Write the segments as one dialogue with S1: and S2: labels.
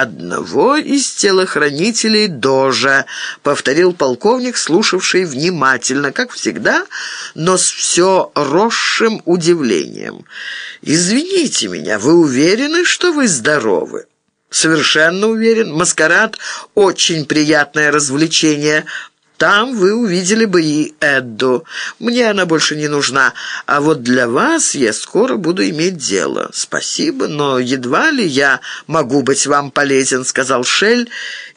S1: одного из телохранителей Дожа», — повторил полковник, слушавший внимательно, как всегда, но с все росшим удивлением. «Извините меня, вы уверены, что вы здоровы?» «Совершенно уверен. Маскарад — очень приятное развлечение». Там вы увидели бы и Эдду. Мне она больше не нужна. А вот для вас я скоро буду иметь дело. Спасибо, но едва ли я могу быть вам полезен», — сказал Шель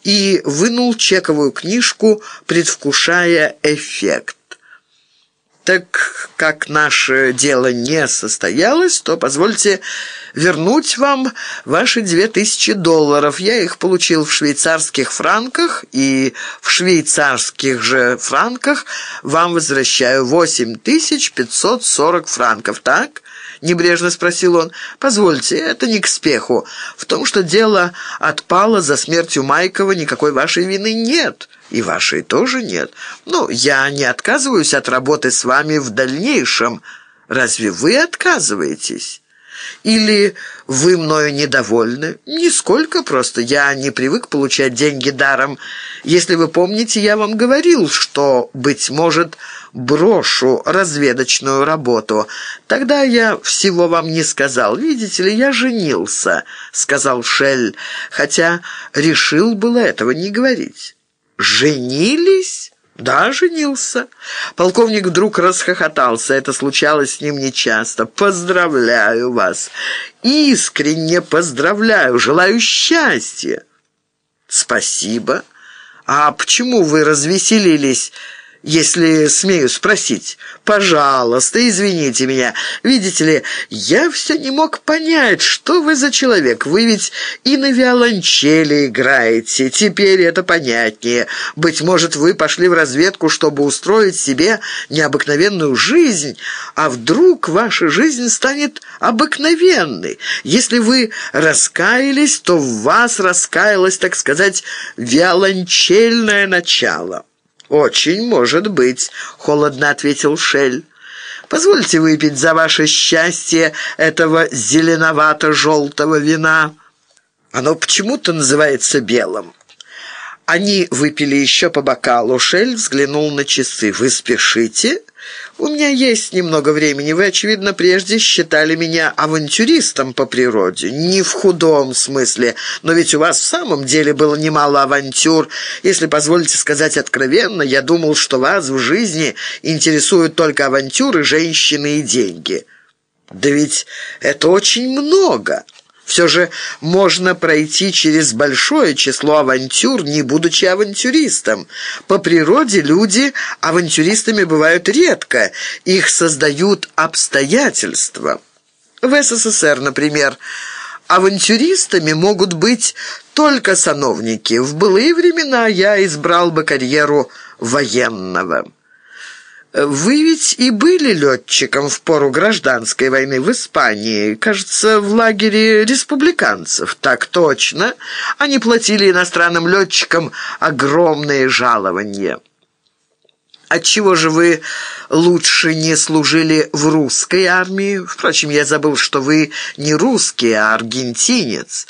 S1: и вынул чековую книжку, предвкушая эффект. Так как наше дело не состоялось, то позвольте вернуть вам ваши две тысячи долларов. Я их получил в швейцарских франках, и в швейцарских же франках вам возвращаю восемь тысяч пятьсот сорок франков, так?» Небрежно спросил он. «Позвольте, это не к спеху. В том, что дело отпало за смертью Майкова, никакой вашей вины нет». И вашей тоже нет. Ну, я не отказываюсь от работы с вами в дальнейшем. Разве вы отказываетесь? Или вы мною недовольны? Нисколько просто. Я не привык получать деньги даром. Если вы помните, я вам говорил, что, быть может, брошу разведочную работу. Тогда я всего вам не сказал. Видите ли, я женился, сказал Шель, хотя решил было этого не говорить. «Женились?» «Да, женился». Полковник вдруг расхохотался. Это случалось с ним нечасто. «Поздравляю вас! Искренне поздравляю! Желаю счастья!» «Спасибо. А почему вы развеселились?» Если смею спросить. Пожалуйста, извините меня. Видите ли, я все не мог понять, что вы за человек. Вы ведь и на виолончели играете. Теперь это понятнее. Быть может, вы пошли в разведку, чтобы устроить себе необыкновенную жизнь, а вдруг ваша жизнь станет обыкновенной. Если вы раскаялись, то в вас раскаялось, так сказать, виолончельное начало». «Очень может быть», — холодно ответил Шель. «Позвольте выпить за ваше счастье этого зеленовато-желтого вина. Оно почему-то называется белым». Они выпили еще по бокалу. Шель взглянул на часы. «Вы спешите?» «У меня есть немного времени. Вы, очевидно, прежде считали меня авантюристом по природе. Не в худом смысле, но ведь у вас в самом деле было немало авантюр. Если позволите сказать откровенно, я думал, что вас в жизни интересуют только авантюры, женщины и деньги». «Да ведь это очень много!» Все же можно пройти через большое число авантюр, не будучи авантюристом. По природе люди авантюристами бывают редко, их создают обстоятельства. В СССР, например, авантюристами могут быть только сановники. В былые времена я избрал бы карьеру военного. Вы ведь и были летчиком в пору гражданской войны в Испании, кажется, в лагере республиканцев. Так точно. Они платили иностранным летчикам огромные жалования. Отчего же вы лучше не служили в русской армии? Впрочем, я забыл, что вы не русский, а аргентинец».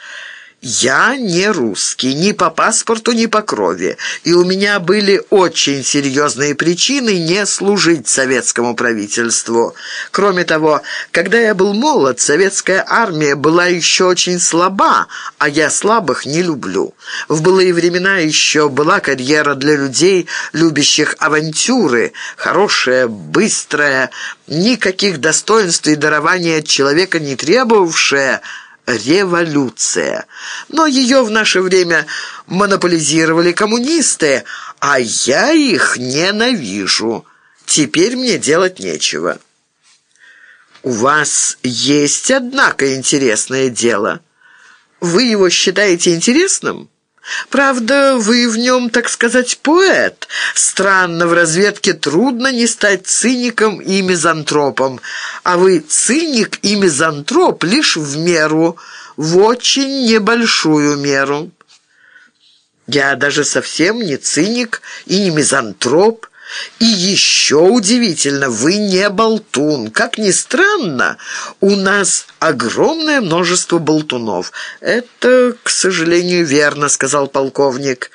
S1: «Я не русский, ни по паспорту, ни по крови, и у меня были очень серьезные причины не служить советскому правительству. Кроме того, когда я был молод, советская армия была еще очень слаба, а я слабых не люблю. В былые времена еще была карьера для людей, любящих авантюры, хорошая, быстрая, никаких достоинств и дарования от человека не требовавшая – революция. Но ее в наше время монополизировали коммунисты, а я их ненавижу. Теперь мне делать нечего. У вас есть, однако, интересное дело. Вы его считаете интересным? Правда, вы в нем, так сказать, поэт. Странно, в разведке трудно не стать циником и мизантропом. А вы циник и мизантроп лишь в меру, в очень небольшую меру. Я даже совсем не циник и не мизантроп. И еще удивительно, вы не болтун. Как ни странно, у нас огромное множество болтунов. Это, к сожалению, верно, сказал полковник.